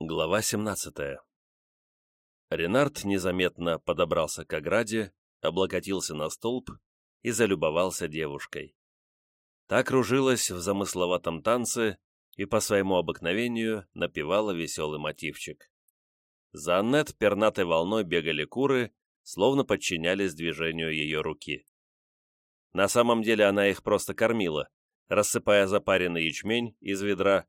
Глава 17 Ренард незаметно подобрался к ограде, облокотился на столб и залюбовался девушкой. Та кружилась в замысловатом танце и по своему обыкновению напевала веселый мотивчик. За Аннет пернатой волной бегали куры, словно подчинялись движению ее руки. На самом деле она их просто кормила, рассыпая запаренный ячмень из ведра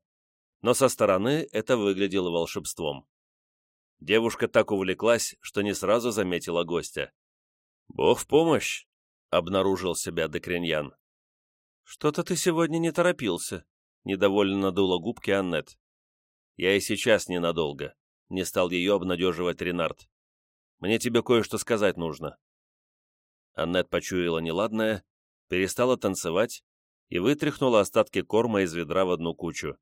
но со стороны это выглядело волшебством. Девушка так увлеклась, что не сразу заметила гостя. «Бог в помощь!» — обнаружил себя Декриньян. «Что-то ты сегодня не торопился», — недовольно надула губки Аннет. «Я и сейчас ненадолго», — не стал ее обнадеживать Ренард. «Мне тебе кое-что сказать нужно». Аннет почуяла неладное, перестала танцевать и вытряхнула остатки корма из ведра в одну кучу.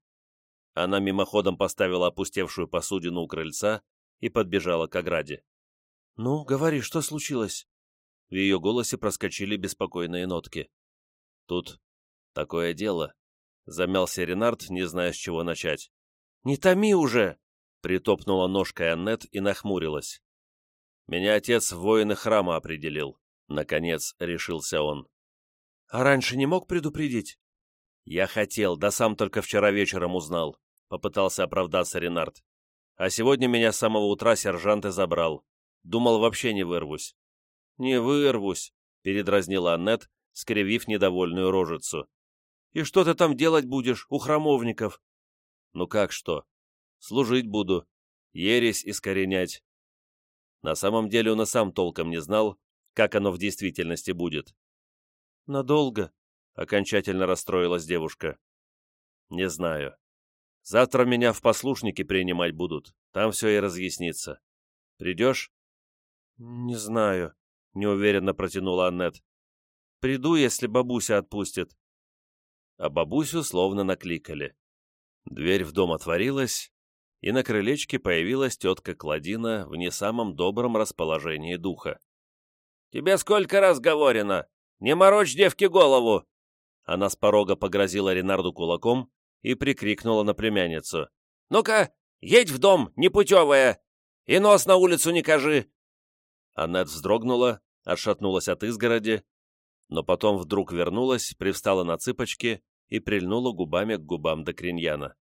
Она мимоходом поставила опустевшую посудину у крыльца и подбежала к ограде. «Ну, говори, что случилось?» В ее голосе проскочили беспокойные нотки. «Тут такое дело», — замялся Ренард, не зная, с чего начать. «Не томи уже!» — притопнула ножкой Аннет и нахмурилась. «Меня отец в воины храма определил», — наконец решился он. «А раньше не мог предупредить?» «Я хотел, да сам только вчера вечером узнал. — попытался оправдаться Ренард. «А сегодня меня с самого утра сержант и забрал. Думал, вообще не вырвусь». «Не вырвусь», — передразнила Аннет, скривив недовольную рожицу. «И что ты там делать будешь у храмовников?» «Ну как что? Служить буду. Ересь искоренять». На самом деле он и сам толком не знал, как оно в действительности будет. «Надолго?» — окончательно расстроилась девушка. «Не знаю. Завтра меня в послушники принимать будут. Там все и разъяснится. Придешь?» «Не знаю», — неуверенно протянула Аннет. «Приду, если бабуся отпустит». А бабусю словно накликали. Дверь в дом отворилась, и на крылечке появилась тетка Кладина в не самом добром расположении духа. «Тебе сколько раз говорено! Не морочь девке голову!» Она с порога погрозила Ренарду кулаком, и прикрикнула на племянницу. «Ну-ка, едь в дом, непутевая! И нос на улицу не кажи!» Аннет вздрогнула, отшатнулась от изгороди, но потом вдруг вернулась, привстала на цыпочки и прильнула губами к губам Докриньяна.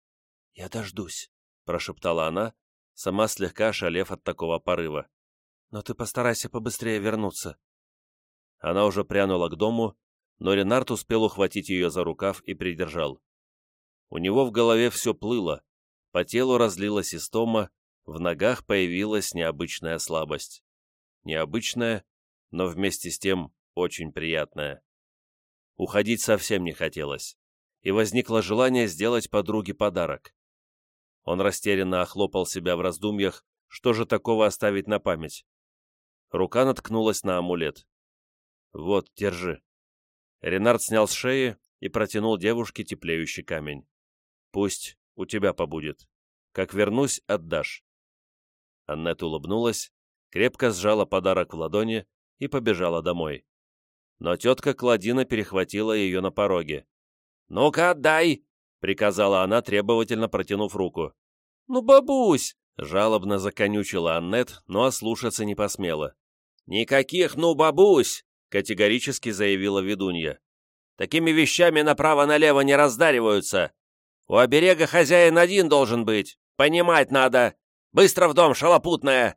«Я дождусь», — прошептала она, сама слегка ошалев от такого порыва. «Но ты постарайся побыстрее вернуться». Она уже прянула к дому, но Ренард успел ухватить ее за рукав и придержал. У него в голове все плыло, по телу разлилась истома, в ногах появилась необычная слабость. Необычная, но вместе с тем очень приятная. Уходить совсем не хотелось, и возникло желание сделать подруге подарок. Он растерянно охлопал себя в раздумьях, что же такого оставить на память. Рука наткнулась на амулет. «Вот, держи». Ренард снял с шеи и протянул девушке теплеющий камень. Пусть у тебя побудет. Как вернусь, отдашь». Аннет улыбнулась, крепко сжала подарок в ладони и побежала домой. Но тетка Кладина перехватила ее на пороге. «Ну-ка, отдай!» — приказала она, требовательно протянув руку. «Ну, бабусь!» — жалобно законючила Аннет, но ослушаться не посмела. «Никаких «ну, бабусь!» — категорически заявила ведунья. «Такими вещами направо-налево не раздариваются. У оберега хозяин один должен быть. Понимать надо. Быстро в дом, шалопутная!»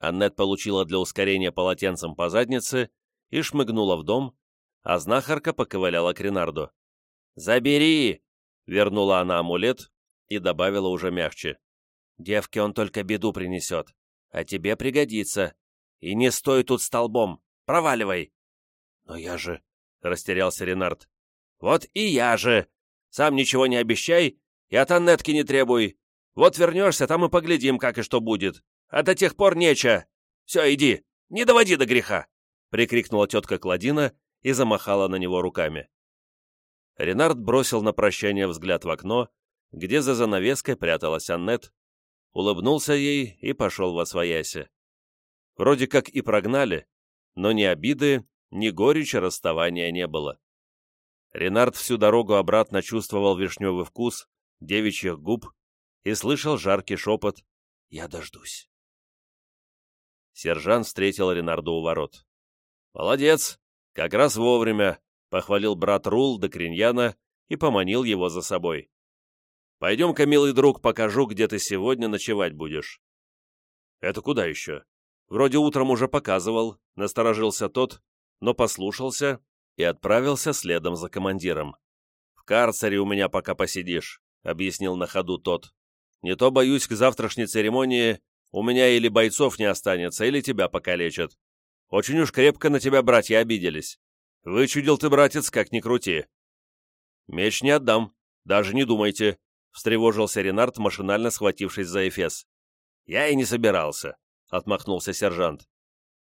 Аннет получила для ускорения полотенцем по заднице и шмыгнула в дом, а знахарка поковыляла к Ренарду. «Забери!» — вернула она амулет и добавила уже мягче. «Девке он только беду принесет, а тебе пригодится. И не стой тут столбом, проваливай!» «Но я же...» — растерялся Ренард. «Вот и я же!» Сам ничего не обещай и от Аннетки не требуй. Вот вернешься, там и поглядим, как и что будет. А до тех пор нече. Все, иди, не доводи до греха!» прикрикнула тетка Кладина и замахала на него руками. Ренард бросил на прощание взгляд в окно, где за занавеской пряталась Аннет, улыбнулся ей и пошел во свояси. Вроде как и прогнали, но ни обиды, ни горечи расставания не было. Ренард всю дорогу обратно чувствовал вишневый вкус девичьих губ и слышал жаркий шепот «Я дождусь». Сержант встретил Ренарду у ворот. «Молодец! Как раз вовремя!» — похвалил брат Рул до Криньяна и поманил его за собой. «Пойдем-ка, милый друг, покажу, где ты сегодня ночевать будешь». «Это куда еще?» «Вроде утром уже показывал», — насторожился тот, но послушался и отправился следом за командиром. «В карцере у меня пока посидишь», — объяснил на ходу тот. «Не то, боюсь, к завтрашней церемонии у меня или бойцов не останется, или тебя покалечат. Очень уж крепко на тебя братья обиделись. Вычудил ты, братец, как ни крути». «Меч не отдам, даже не думайте», — встревожился Ренард, машинально схватившись за Эфес. «Я и не собирался», — отмахнулся сержант.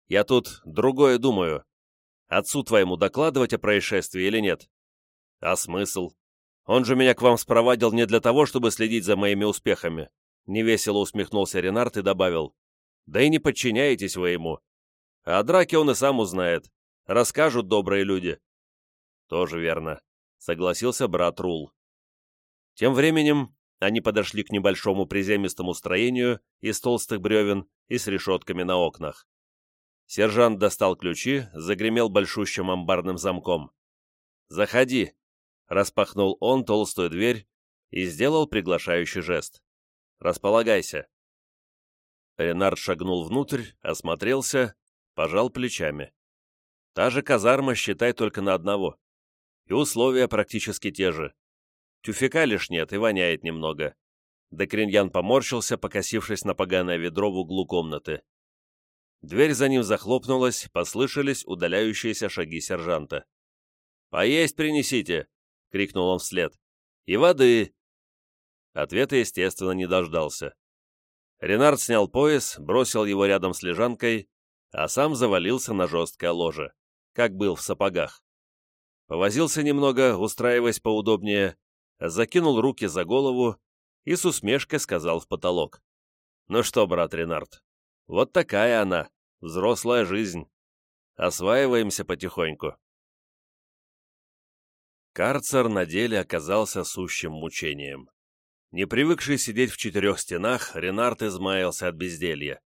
«Я тут другое думаю. Отцу твоему докладывать о происшествии или нет? А смысл? Он же меня к вам спровадил не для того, чтобы следить за моими успехами. Невесело усмехнулся Ренард и добавил. Да и не подчиняетесь вы ему. А о драке он и сам узнает. Расскажут добрые люди. Тоже верно, согласился брат Рул. Тем временем они подошли к небольшому приземистому строению из толстых бревен и с решетками на окнах. Сержант достал ключи, загремел большущим амбарным замком. «Заходи!» — распахнул он толстую дверь и сделал приглашающий жест. «Располагайся!» Ренард шагнул внутрь, осмотрелся, пожал плечами. Та же казарма, считай, только на одного. И условия практически те же. Тюфяка лишь нет и воняет немного. Декриньян поморщился, покосившись на поганое ведро в углу комнаты. Дверь за ним захлопнулась, послышались удаляющиеся шаги сержанта. «Поесть принесите!» — крикнул он вслед. «И воды!» Ответа, естественно, не дождался. Ренард снял пояс, бросил его рядом с лежанкой, а сам завалился на жесткое ложе, как был в сапогах. Повозился немного, устраиваясь поудобнее, закинул руки за голову и с усмешкой сказал в потолок. «Ну что, брат Ренард, вот такая она, взрослая жизнь. Осваиваемся потихоньку. Карцер на деле оказался сущим мучением. Не привыкший сидеть в четырех стенах, Ренард измаялся от безделья.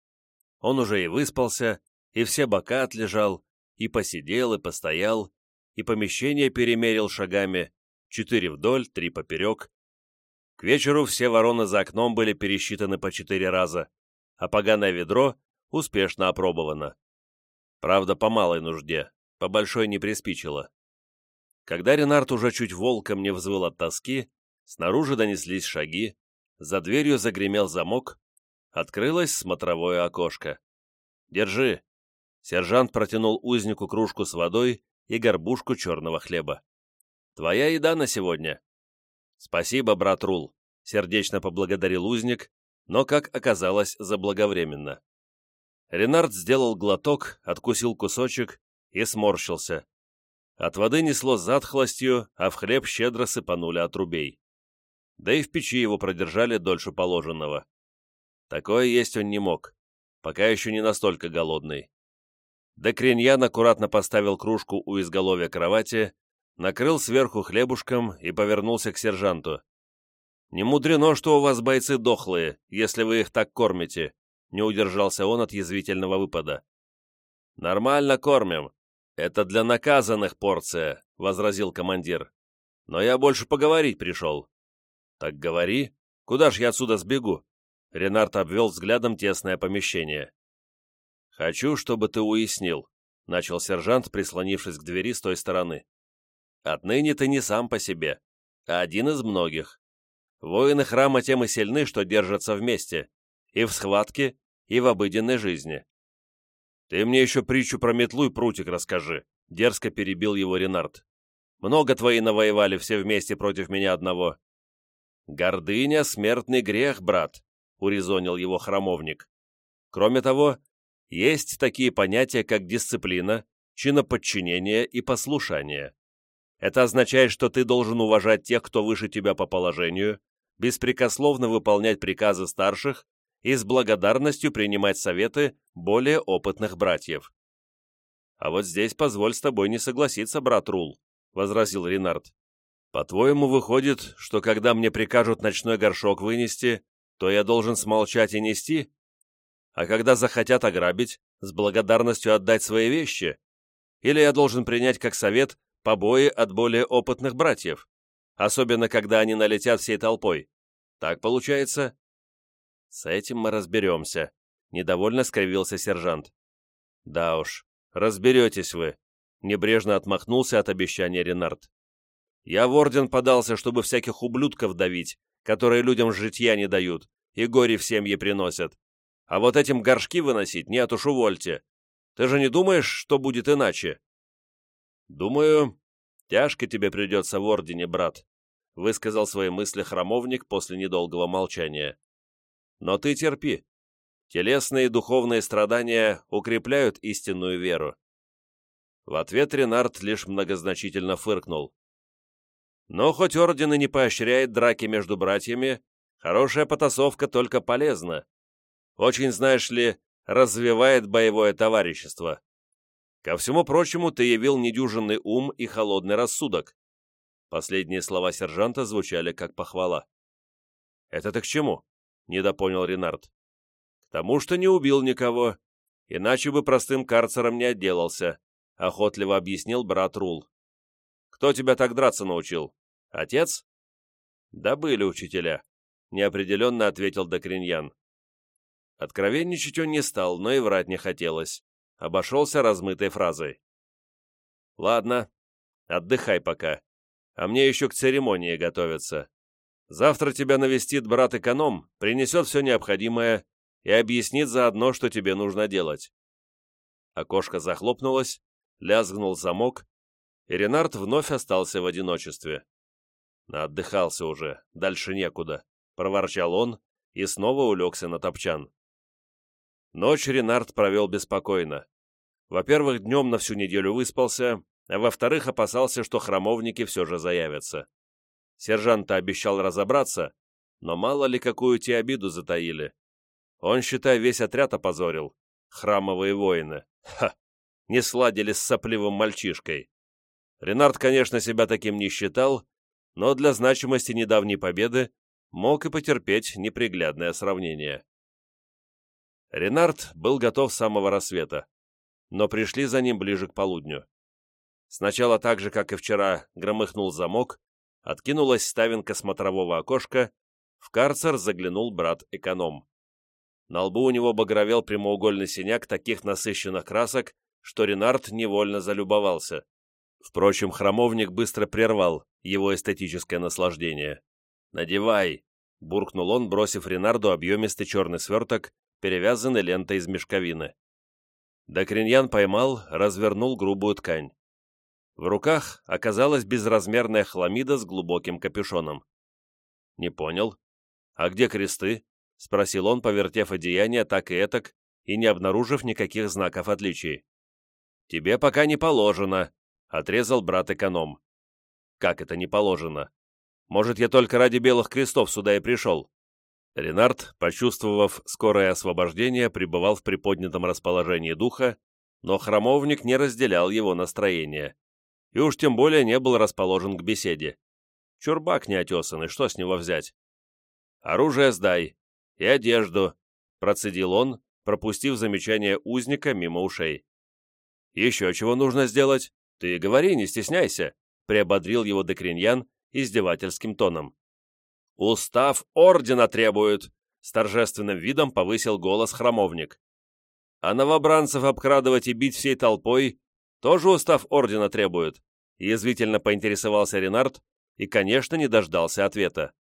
Он уже и выспался, и все бока отлежал, и посидел, и постоял, и помещение перемерил шагами, четыре вдоль, три поперек. К вечеру все вороны за окном были пересчитаны по четыре раза, а поганое ведро успешно опробовано. Правда, по малой нужде, по большой не приспичило. Когда Ренард уже чуть волком не взвыл от тоски, снаружи донеслись шаги, за дверью загремел замок, открылось смотровое окошко. «Держи!» Сержант протянул узнику кружку с водой и горбушку черного хлеба. «Твоя еда на сегодня!» «Спасибо, брат Рул!» — сердечно поблагодарил узник но, как оказалось, заблаговременно. Ренард сделал глоток, откусил кусочек и сморщился. От воды несло затхлостью, а в хлеб щедро сыпанули отрубей. Да и в печи его продержали дольше положенного. Такое есть он не мог, пока еще не настолько голодный. Декриньян аккуратно поставил кружку у изголовья кровати, накрыл сверху хлебушком и повернулся к сержанту. «Не мудрено, что у вас бойцы дохлые, если вы их так кормите», не удержался он от язвительного выпада. «Нормально кормим. Это для наказанных порция», — возразил командир. «Но я больше поговорить пришел». «Так говори. Куда ж я отсюда сбегу?» Ренард обвел взглядом тесное помещение. «Хочу, чтобы ты уяснил», — начал сержант, прислонившись к двери с той стороны. «Отныне ты не сам по себе, а один из многих. Воины храма тем и сильны, что держатся вместе, и в схватке, и в обыденной жизни. «Ты мне еще притчу про метлу и прутик расскажи», — дерзко перебил его Ренард. «Много твои навоевали все вместе против меня одного». «Гордыня — смертный грех, брат», — урезонил его храмовник. «Кроме того, есть такие понятия, как дисциплина, чиноподчинение и послушание. Это означает, что ты должен уважать тех, кто выше тебя по положению, беспрекословно выполнять приказы старших и с благодарностью принимать советы более опытных братьев. «А вот здесь позволь с тобой не согласиться, брат Рул», — возразил Ренард. «По-твоему, выходит, что когда мне прикажут ночной горшок вынести, то я должен смолчать и нести? А когда захотят ограбить, с благодарностью отдать свои вещи? Или я должен принять как совет побои от более опытных братьев, особенно когда они налетят всей толпой? Так получается? С этим мы разберемся, — недовольно скривился сержант. Да уж, разберетесь вы, — небрежно отмахнулся от обещания Ренард. Я в орден подался, чтобы всяких ублюдков давить, которые людям житья не дают и горе в семьи приносят. А вот этим горшки выносить нет уж увольте. Ты же не думаешь, что будет иначе? Думаю, тяжко тебе придется в ордене, брат, высказал свои мысли храмовник после недолгого молчания. Но ты терпи. Телесные и духовные страдания укрепляют истинную веру. В ответ Ренард лишь многозначительно фыркнул. Но хоть орден и не поощряет драки между братьями, хорошая потасовка только полезна. Очень, знаешь ли, развивает боевое товарищество. Ко всему прочему, ты явил недюжинный ум и холодный рассудок. Последние слова сержанта звучали как похвала. «Это ты к чему?» — недопонял Ренард. «К тому, что не убил никого, иначе бы простым карцером не отделался», — охотливо объяснил брат Рул. «Кто тебя так драться научил? Отец?» «Да были учителя», — неопределенно ответил Докриньян. Откровенничать он не стал, но и врать не хотелось. Обошелся размытой фразой. «Ладно, отдыхай пока, а мне еще к церемонии готовиться. Завтра тебя навестит брат-эконом, принесет все необходимое и объяснит заодно, что тебе нужно делать». Окошко захлопнулось, лязгнул замок, и Ренард вновь остался в одиночестве. «Отдыхался уже, дальше некуда», — проворчал он и снова улегся на топчан. Ночь Ренард провел беспокойно. Во-первых, днем на всю неделю выспался, а во-вторых, опасался, что храмовники все же заявятся. Сержант обещал разобраться, но мало ли какую те обиду затаили. Он, считай, весь отряд опозорил. Храмовые воины. Ха! Не сладили с сопливым мальчишкой. Ренард, конечно, себя таким не считал, но для значимости недавней победы мог и потерпеть неприглядное сравнение. Ренард был готов с самого рассвета, но пришли за ним ближе к полудню. Сначала так же, как и вчера, громыхнул замок, откинулась ставинка смотрового окошка, в карцер заглянул брат-эконом. На лбу у него багровел прямоугольный синяк таких насыщенных красок, что Ренард невольно залюбовался. Впрочем, храмовник быстро прервал его эстетическое наслаждение. «Надевай!» — буркнул он, бросив Ренарду объемистый черный сверток, перевязанный лентой из мешковины. Докриньян поймал, развернул грубую ткань. В руках оказалась безразмерная хламида с глубоким капюшоном. «Не понял. А где кресты?» — спросил он, повертев одеяние так и этак и не обнаружив никаких знаков отличий. «Тебе пока не положено», — отрезал брат-эконом. «Как это не положено? Может, я только ради белых крестов сюда и пришел?» Ренард, почувствовав скорое освобождение, пребывал в приподнятом расположении духа, но храмовник не разделял его настроение, и уж тем более не был расположен к беседе. Чурбак неотесанный, что с него взять? «Оружие сдай и одежду», — процедил он, пропустив замечание узника мимо ушей. «Еще чего нужно сделать? Ты говори, не стесняйся», — приободрил его Декриньян издевательским тоном. «Устав ордена требует!» — с торжественным видом повысил голос храмовник. «А новобранцев обкрадывать и бить всей толпой тоже устав ордена требует?» — язвительно поинтересовался Ренард и, конечно, не дождался ответа.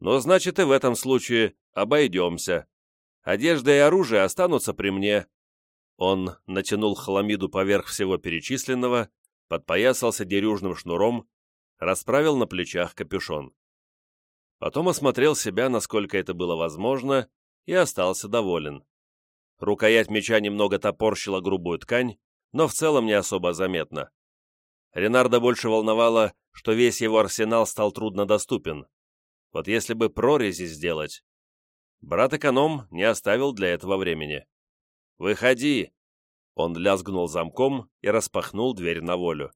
«Ну, значит, и в этом случае обойдемся. Одежда и оружие останутся при мне». Он натянул хламиду поверх всего перечисленного, подпоясался дерюжным шнуром, расправил на плечах капюшон. Потом осмотрел себя, насколько это было возможно, и остался доволен. Рукоять меча немного топорщила грубую ткань, но в целом не особо заметно. Ренарда больше волновало, что весь его арсенал стал труднодоступен. Вот если бы прорези сделать... Брат-эконом не оставил для этого времени. «Выходи!» Он лязгнул замком и распахнул дверь на волю.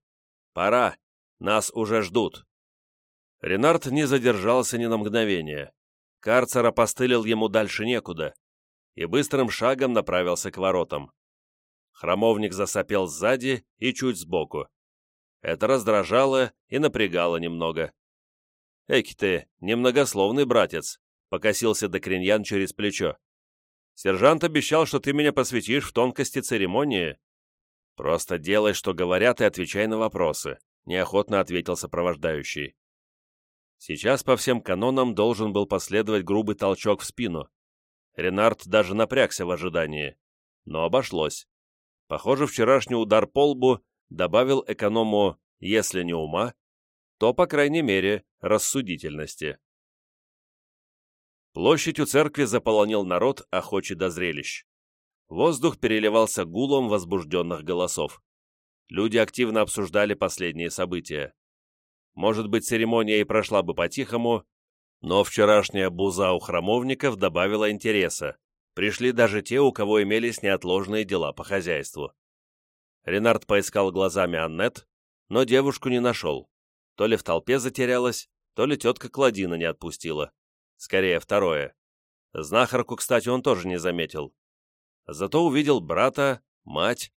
«Пора! Нас уже ждут!» Ренард не задержался ни на мгновение. Карцер опостылил ему дальше некуда и быстрым шагом направился к воротам. Хромовник засопел сзади и чуть сбоку. Это раздражало и напрягало немного. «Эки ты, немногословный братец», — покосился Докриньян через плечо. «Сержант обещал, что ты меня посвятишь в тонкости церемонии». «Просто делай, что говорят, и отвечай на вопросы», — неохотно ответил сопровождающий. Сейчас по всем канонам должен был последовать грубый толчок в спину. Ренард даже напрягся в ожидании. Но обошлось. Похоже, вчерашний удар по лбу добавил эконому, если не ума, то, по крайней мере, рассудительности. Площадь у церкви заполонил народ, охочий до зрелищ. Воздух переливался гулом возбужденных голосов. Люди активно обсуждали последние события. Может быть, церемония и прошла бы по-тихому, но вчерашняя буза у храмовников добавила интереса. Пришли даже те, у кого имелись неотложные дела по хозяйству. Ренард поискал глазами Аннет, но девушку не нашел. То ли в толпе затерялась, то ли тетка Кладина не отпустила. Скорее, второе. Знахарку, кстати, он тоже не заметил. Зато увидел брата, мать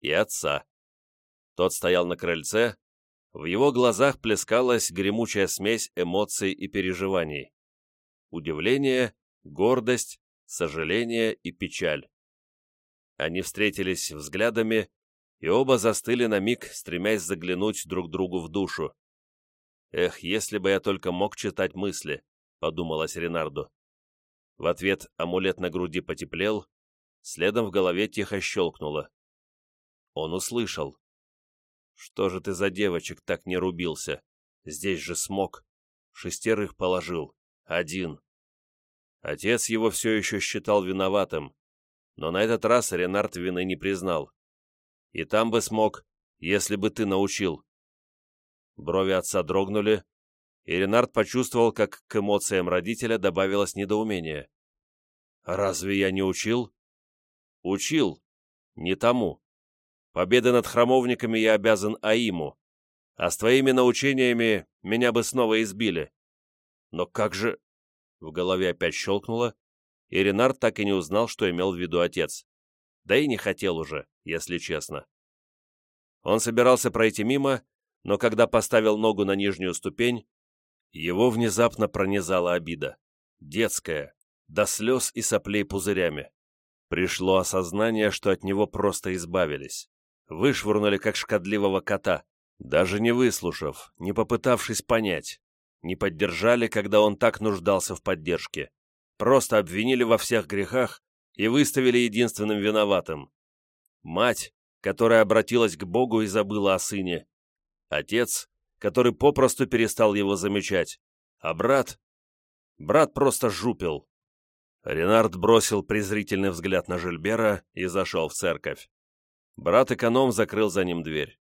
и отца. Тот стоял на крыльце, в его глазах плескалась гремучая смесь эмоций и переживаний. Удивление, гордость, сожаление и печаль. Они встретились взглядами, и оба застыли на миг, стремясь заглянуть друг другу в душу. «Эх, если бы я только мог читать мысли», — подумалось Ренарду. В ответ амулет на груди потеплел, следом в голове тихо щелкнуло. Он услышал. Что же ты за девочек так не рубился? Здесь же смог. Шестерых положил. Один. Отец его все еще считал виноватым, но на этот раз Ренард вины не признал. И там бы смог, если бы ты научил. Брови отца дрогнули, и Ренард почувствовал, как к эмоциям родителя добавилось недоумение. «Разве я не учил?» «Учил. Не тому. Победы над храмовниками я обязан Аиму, а с твоими научениями меня бы снова избили. Но как же...» В голове опять щелкнуло, и Ренард так и не узнал, что имел в виду отец. Да и не хотел уже, если честно. Он собирался пройти мимо, но когда поставил ногу на нижнюю ступень, его внезапно пронизала обида. Детская, до слез и соплей пузырями. Пришло осознание, что от него просто избавились вышвырнули как шкодливого кота, даже не выслушав, не попытавшись понять, не поддержали, когда он так нуждался в поддержке, просто обвинили во всех грехах и выставили единственным виноватым. Мать, которая обратилась к Богу и забыла о сыне. Отец, который попросту перестал его замечать. А брат? Брат просто жупил. Ренард бросил презрительный взгляд на Жильбера и зашел в церковь. Брат-эконом закрыл за ним дверь.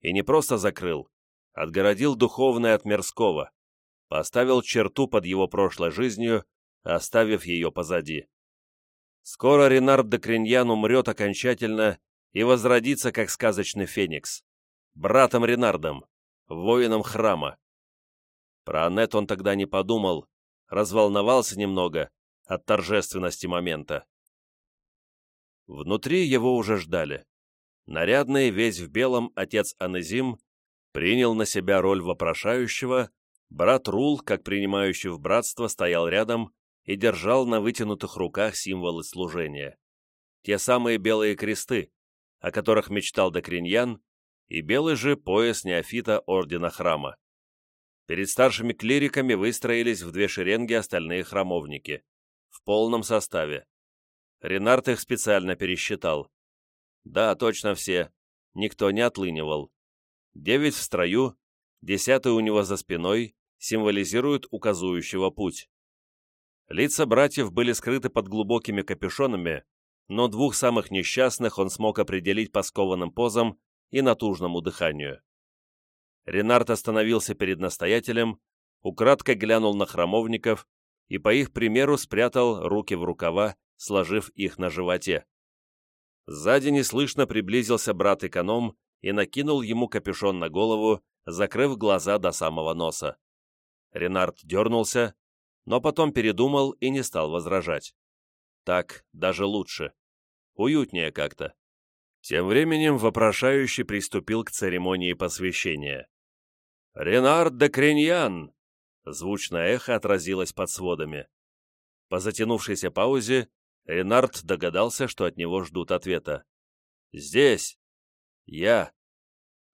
И не просто закрыл, отгородил духовное от мирского, поставил черту под его прошлой жизнью, оставив ее позади. Скоро Ренард де Криньян умрет окончательно и возродится, как сказочный феникс. Братом Ренардом, воином храма. Про Аннет он тогда не подумал, разволновался немного от торжественности момента. Внутри его уже ждали. Нарядный, весь в белом, отец Анезим принял на себя роль вопрошающего, брат Рул, как принимающий в братство, стоял рядом и держал на вытянутых руках символы служения. Те самые белые кресты, о которых мечтал Докриньян, и белый же пояс неофита Ордена Храма. Перед старшими клириками выстроились в две шеренги остальные храмовники, в полном составе. Ренард их специально пересчитал. Да, точно все. Никто не отлынивал. Девять в строю, десятый у него за спиной, символизируют указующего путь. Лица братьев были скрыты под глубокими капюшонами, но двух самых несчастных он смог определить по скованным позам и натужному дыханию. Ренард остановился перед настоятелем, украдкой глянул на храмовников и по их примеру спрятал руки в рукава, сложив их на животе. Сзади неслышно приблизился брат-эконом и накинул ему капюшон на голову, закрыв глаза до самого носа. Ренард дернулся, но потом передумал и не стал возражать. Так даже лучше. Уютнее как-то. Тем временем вопрошающий приступил к церемонии посвящения. «Ренард де Криньян!» Звучное эхо отразилось под сводами. По затянувшейся паузе Ренард догадался, что от него ждут ответа. «Здесь! Я!»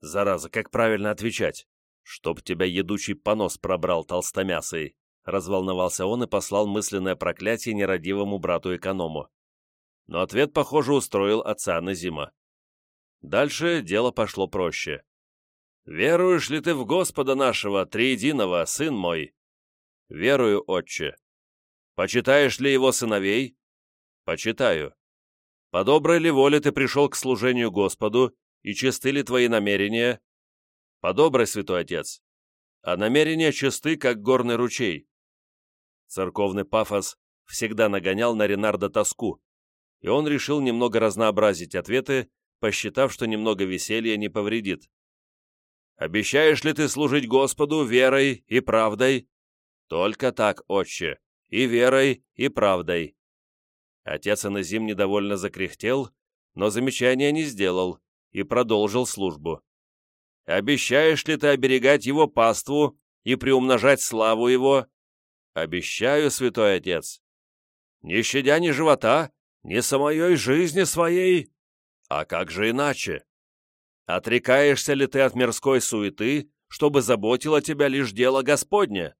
«Зараза, как правильно отвечать? Чтоб тебя едучий понос пробрал толстомясый!» Разволновался он и послал мысленное проклятие нерадивому брату-эконому. Но ответ, похоже, устроил отца Назима. Дальше дело пошло проще. «Веруешь ли ты в Господа нашего, Триединого, сын мой?» «Верую, отче». «Почитаешь ли его сыновей?» «Почитаю». «По доброй ли воле ты пришел к служению Господу, и чисты ли твои намерения?» «По доброй, святой отец». «А намерения чисты, как горный ручей». Церковный пафос всегда нагонял на Ренарда тоску, и он решил немного разнообразить ответы, посчитав, что немного веселья не повредит. «Обещаешь ли ты служить Господу верой и правдой?» «Только так, отче, и верой, и правдой». Отец Аназим недовольно закряхтел, но замечания не сделал и продолжил службу. «Обещаешь ли ты оберегать его паству и приумножать славу его?» «Обещаю, святой отец». «Не щадя ни живота, ни самой жизни своей?» А как же иначе? Отрекаешься ли ты от мирской суеты, чтобы заботило тебя лишь дело Господне?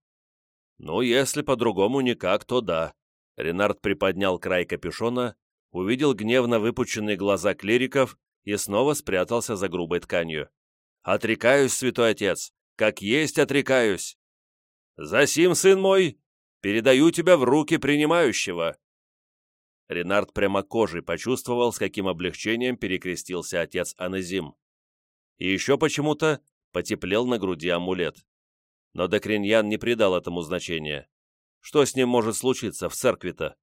Ну, если по-другому никак, то да. Ренард приподнял край капюшона, увидел гневно выпученные глаза клириков и снова спрятался за грубой тканью. «Отрекаюсь, святой отец, как есть отрекаюсь!» «Засим, сын мой, передаю тебя в руки принимающего!» Ренард прямо кожей почувствовал, с каким облегчением перекрестился отец Анезим. И еще почему-то потеплел на груди амулет. Но Докриньян не придал этому значения. Что с ним может случиться в церкви-то?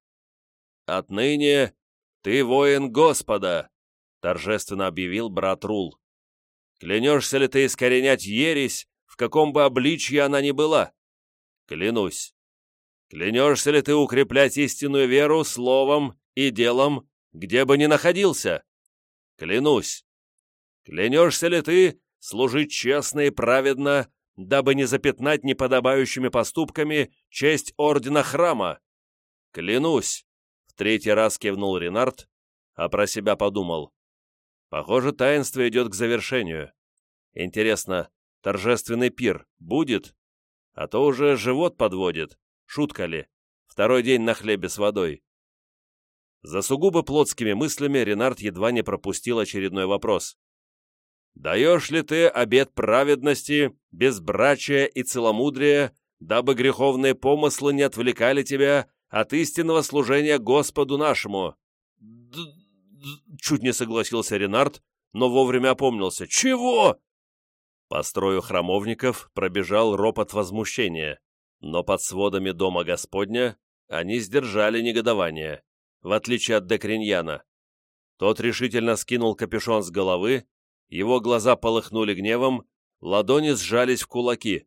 «Отныне ты воин Господа!» — торжественно объявил брат Рул. «Клянешься ли ты искоренять ересь, в каком бы обличье она ни была?» «Клянусь». Клянешься ли ты укреплять истинную веру словом и делом, где бы ни находился? Клянусь. Клянешься ли ты служить честно и праведно, дабы не запятнать неподобающими поступками честь ордена храма? Клянусь. В третий раз кивнул Ренард, а про себя подумал. Похоже, таинство идет к завершению. Интересно, торжественный пир будет? А то уже живот подводит. Шутка ли? Второй день на хлебе с водой. За сугубо плотскими мыслями Ренард едва не пропустил очередной вопрос. «Даешь ли ты обет праведности, безбрачия и целомудрия, дабы греховные помыслы не отвлекали тебя от истинного служения Господу нашему?» Д -д Чуть не согласился Ренард, но вовремя опомнился. «Чего?» По строю храмовников пробежал ропот возмущения. Но под сводами Дома Господня они сдержали негодование, в отличие от Декриньяна. Тот решительно скинул капюшон с головы, его глаза полыхнули гневом, ладони сжались в кулаки.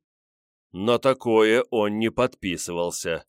Но такое он не подписывался.